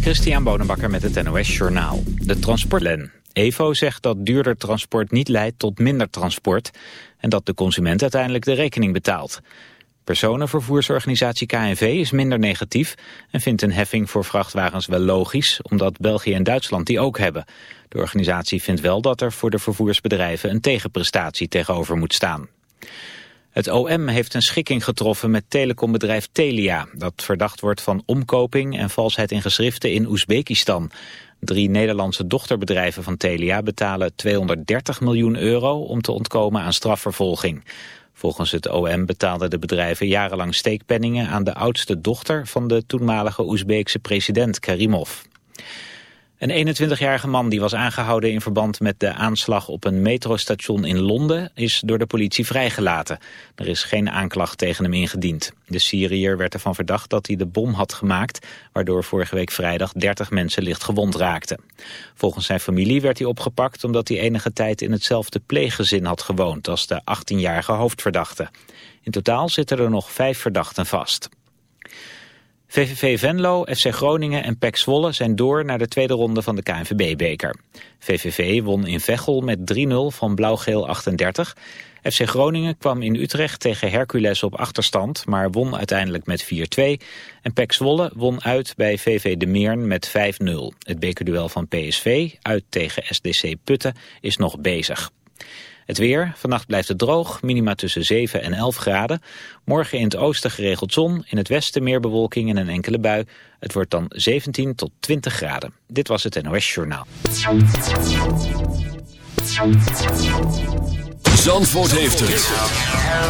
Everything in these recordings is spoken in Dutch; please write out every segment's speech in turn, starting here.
Christian Bonenbakker met het NOS Journaal. De transportlen. EVO zegt dat duurder transport niet leidt tot minder transport... en dat de consument uiteindelijk de rekening betaalt. Personenvervoersorganisatie KNV is minder negatief... en vindt een heffing voor vrachtwagens wel logisch... omdat België en Duitsland die ook hebben. De organisatie vindt wel dat er voor de vervoersbedrijven... een tegenprestatie tegenover moet staan. Het OM heeft een schikking getroffen met telecombedrijf Telia... dat verdacht wordt van omkoping en valsheid in geschriften in Oezbekistan. Drie Nederlandse dochterbedrijven van Telia betalen 230 miljoen euro... om te ontkomen aan strafvervolging. Volgens het OM betaalden de bedrijven jarenlang steekpenningen... aan de oudste dochter van de toenmalige Oezbeekse president Karimov. Een 21-jarige man die was aangehouden in verband met de aanslag op een metrostation in Londen is door de politie vrijgelaten. Er is geen aanklacht tegen hem ingediend. De Syriër werd ervan verdacht dat hij de bom had gemaakt, waardoor vorige week vrijdag 30 mensen licht gewond raakten. Volgens zijn familie werd hij opgepakt omdat hij enige tijd in hetzelfde pleeggezin had gewoond als de 18-jarige hoofdverdachte. In totaal zitten er nog vijf verdachten vast. VVV Venlo, FC Groningen en PEC Zwolle zijn door naar de tweede ronde van de KNVB-beker. VVV won in Veghel met 3-0 van Blauw-Geel 38. FC Groningen kwam in Utrecht tegen Hercules op achterstand, maar won uiteindelijk met 4-2. En PEC Zwolle won uit bij VV De Meern met 5-0. Het bekerduel van PSV, uit tegen SDC Putten, is nog bezig. Het weer, vannacht blijft het droog, minima tussen 7 en 11 graden. Morgen in het oosten geregeld zon, in het westen meer bewolking en een enkele bui. Het wordt dan 17 tot 20 graden. Dit was het NOS Journaal. Zandvoort heeft het.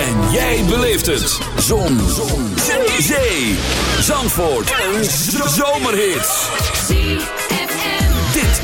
En jij beleeft het. Zon. zon. Zee. Zandvoort. Een zomerhit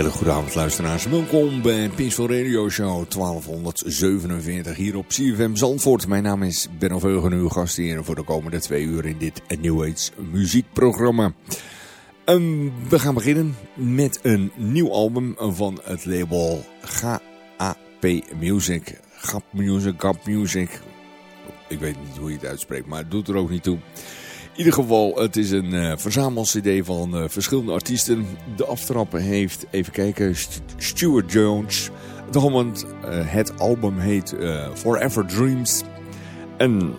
Hele goede avond luisteraars. Welkom bij Peaceful Radio Show 1247 hier op CFM Zandvoort. Mijn naam is Ben Oveugen, uw hier voor de komende twee uur in dit New Age muziekprogramma. Um, we gaan beginnen met een nieuw album van het label GAP Music. GAP Music, GAP Music. Ik weet niet hoe je het uitspreekt, maar het doet er ook niet toe. Ieder geval, het is een uh, van uh, verschillende artiesten. De aftrappen heeft, even kijken, St Stuart Jones. Uh, het album heet Forever Dreams. En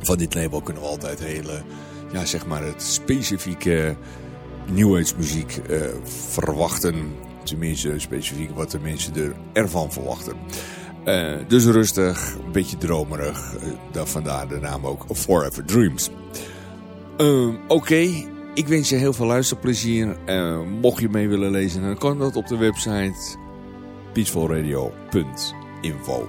van dit label kunnen we altijd hele, ja zeg maar het specifieke New Age muziek verwachten. Tenminste specifiek wat de mensen er ervan verwachten. Uh, dus rustig, een beetje dromerig. Uh, vandaar de naam ook Forever Dreams. Uh, Oké, ik wens je heel veel luisterplezier. mocht je mee willen lezen, dan kan dat op de website peacefulradio.info.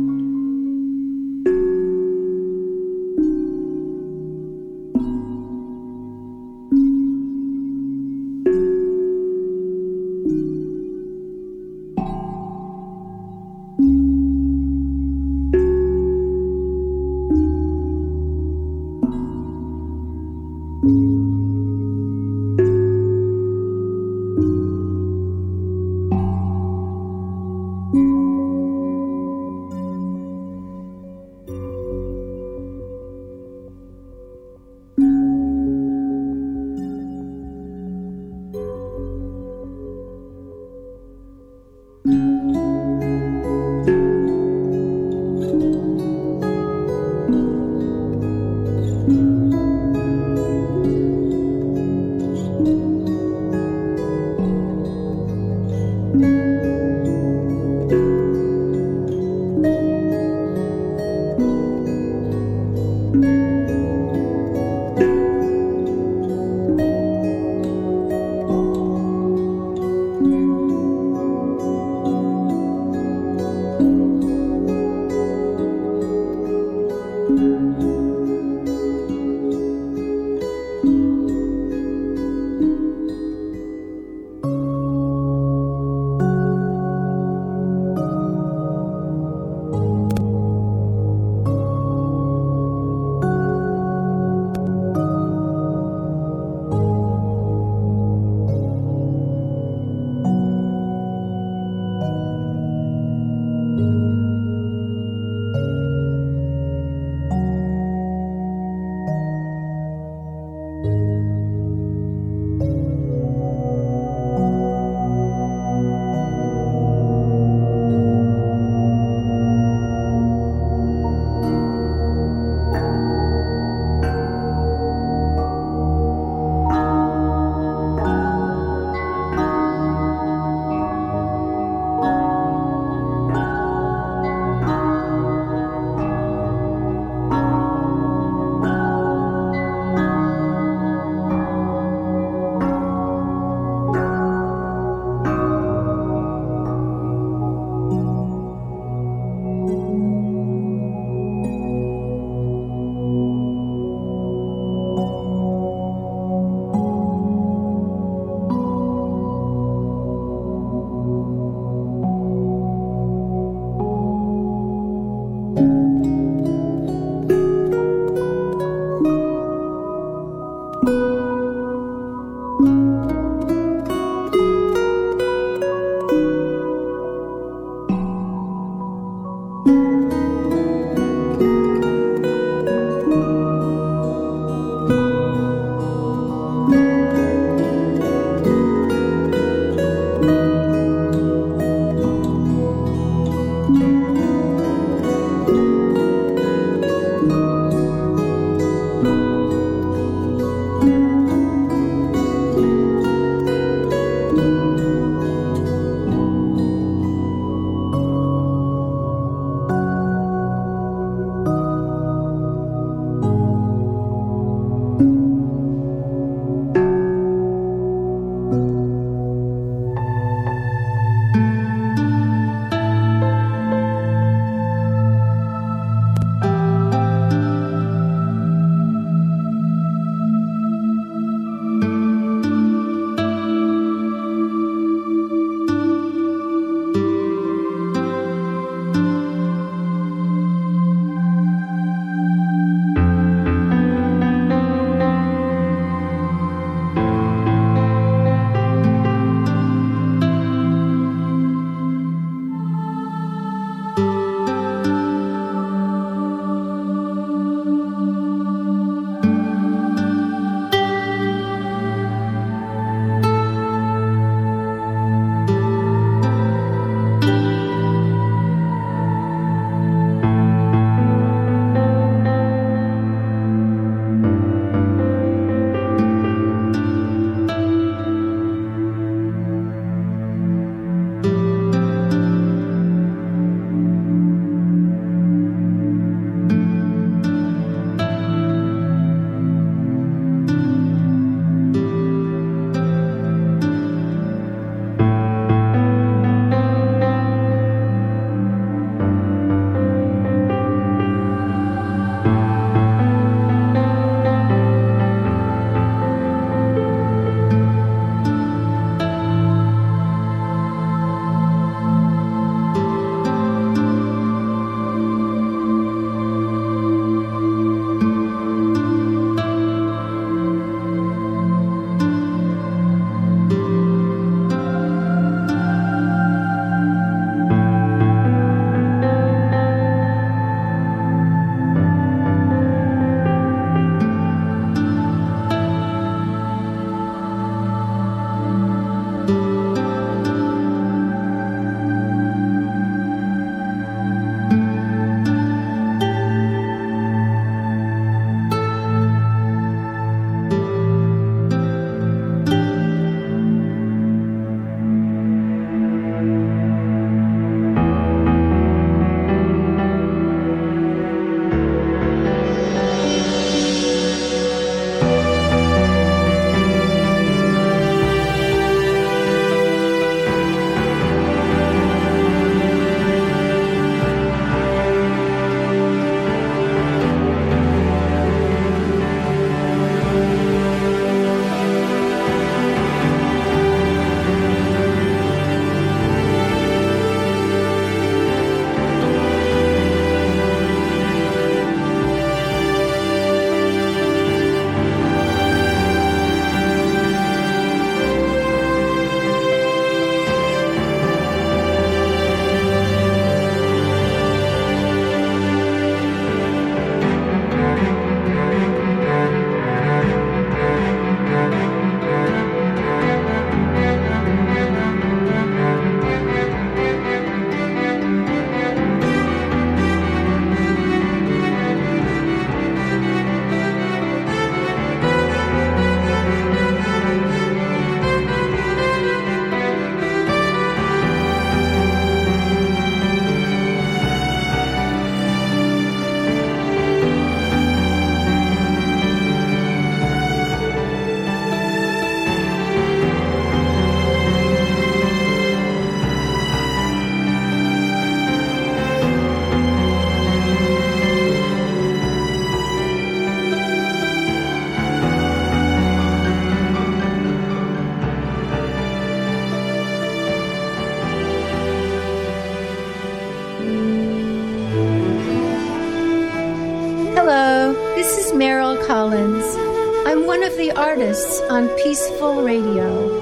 Peaceful Radio.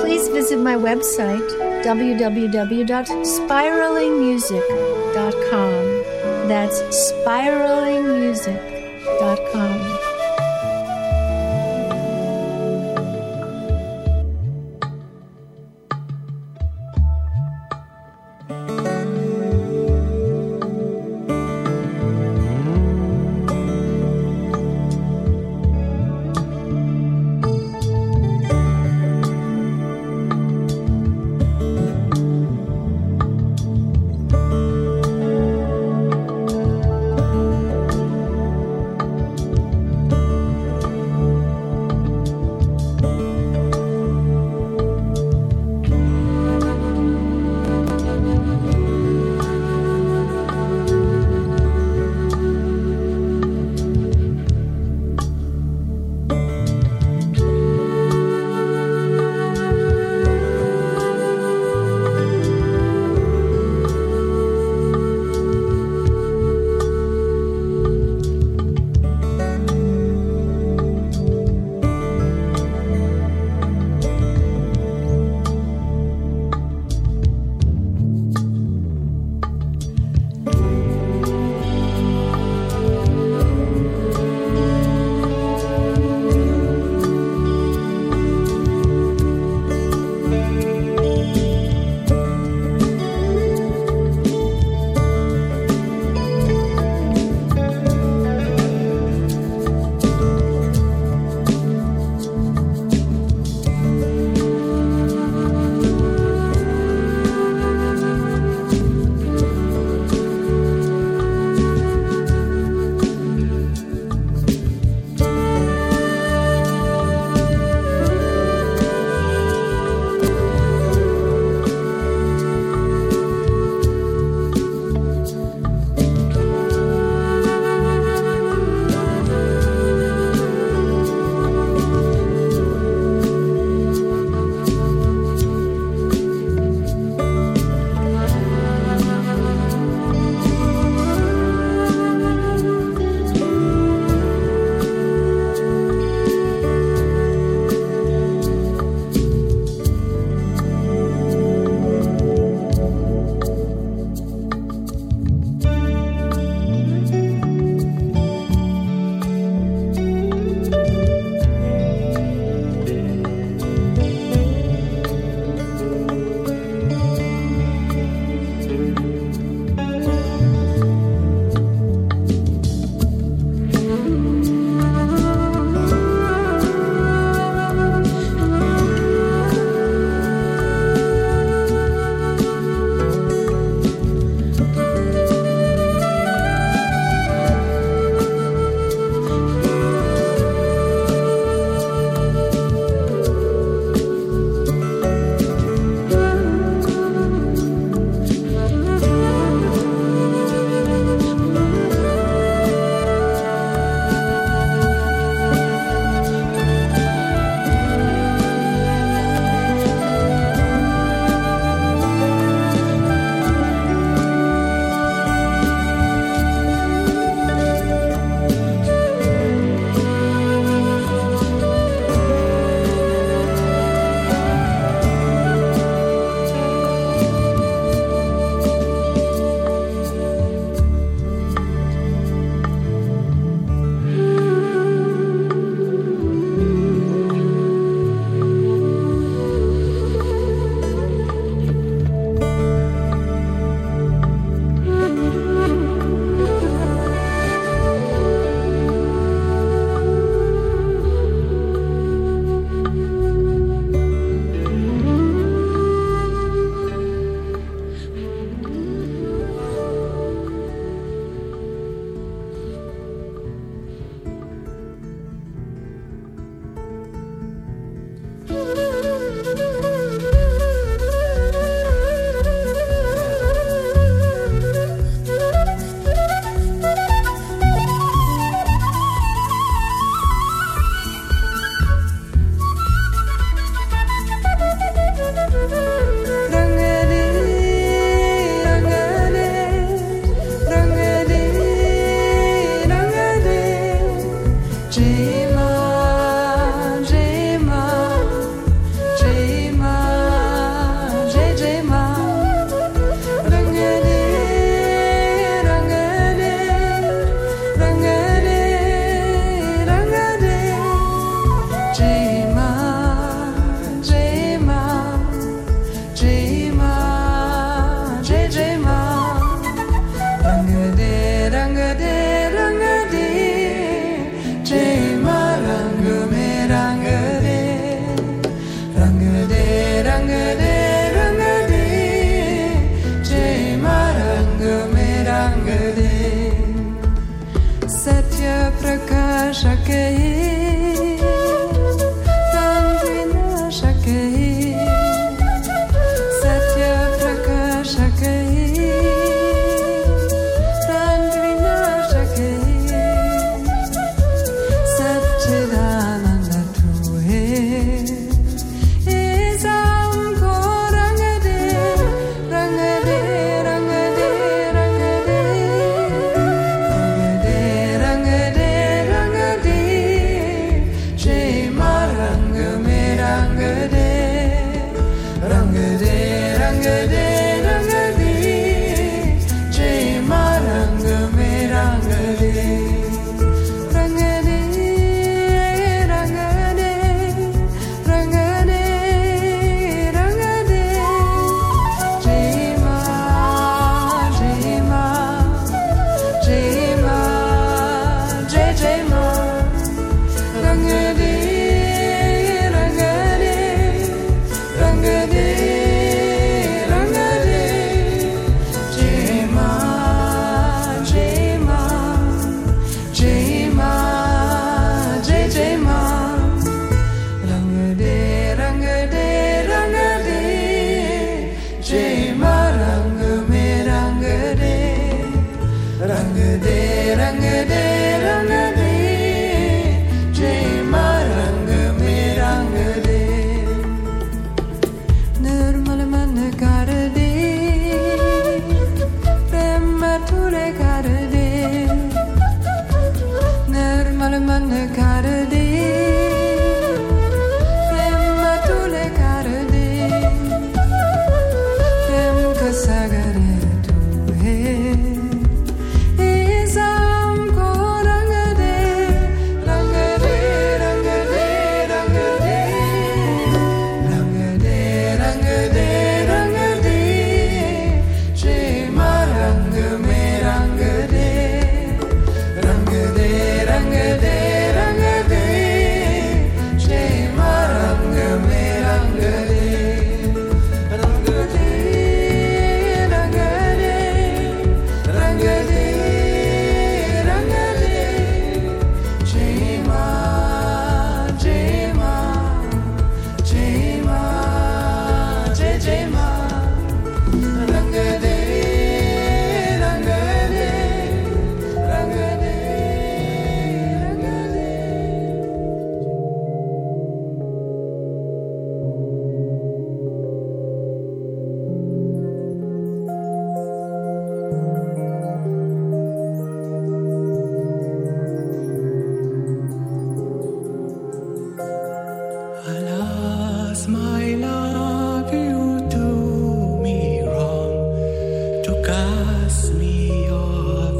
Please visit my website, www.spiralingmusic.com. That's spiralingmusic.com.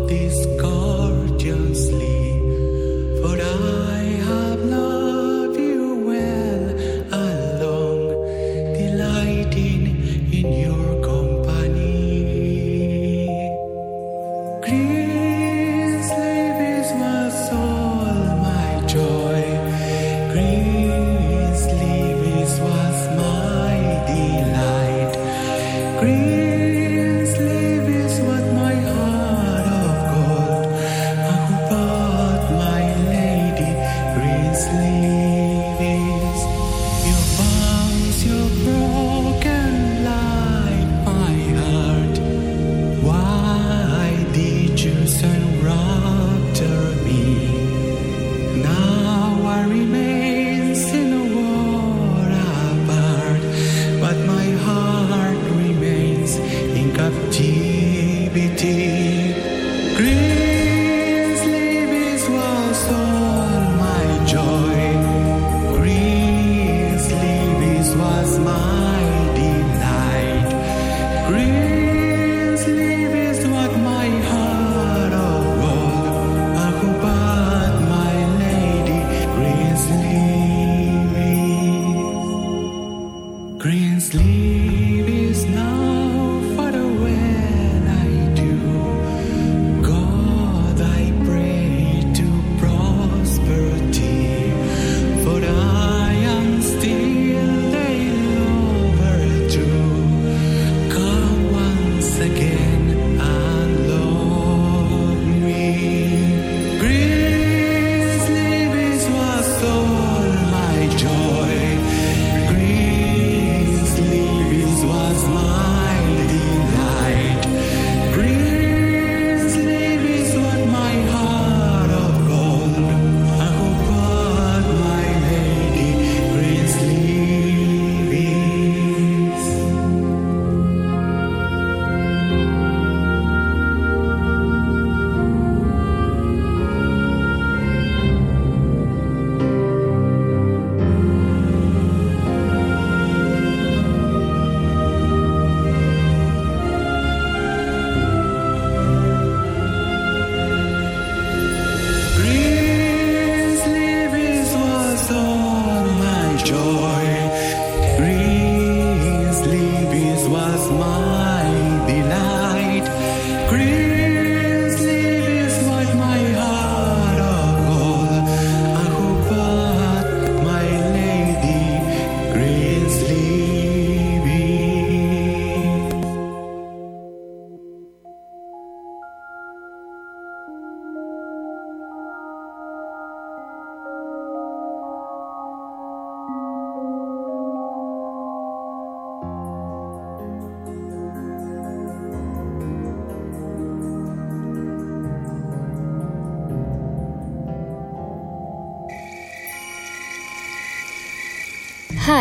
this call.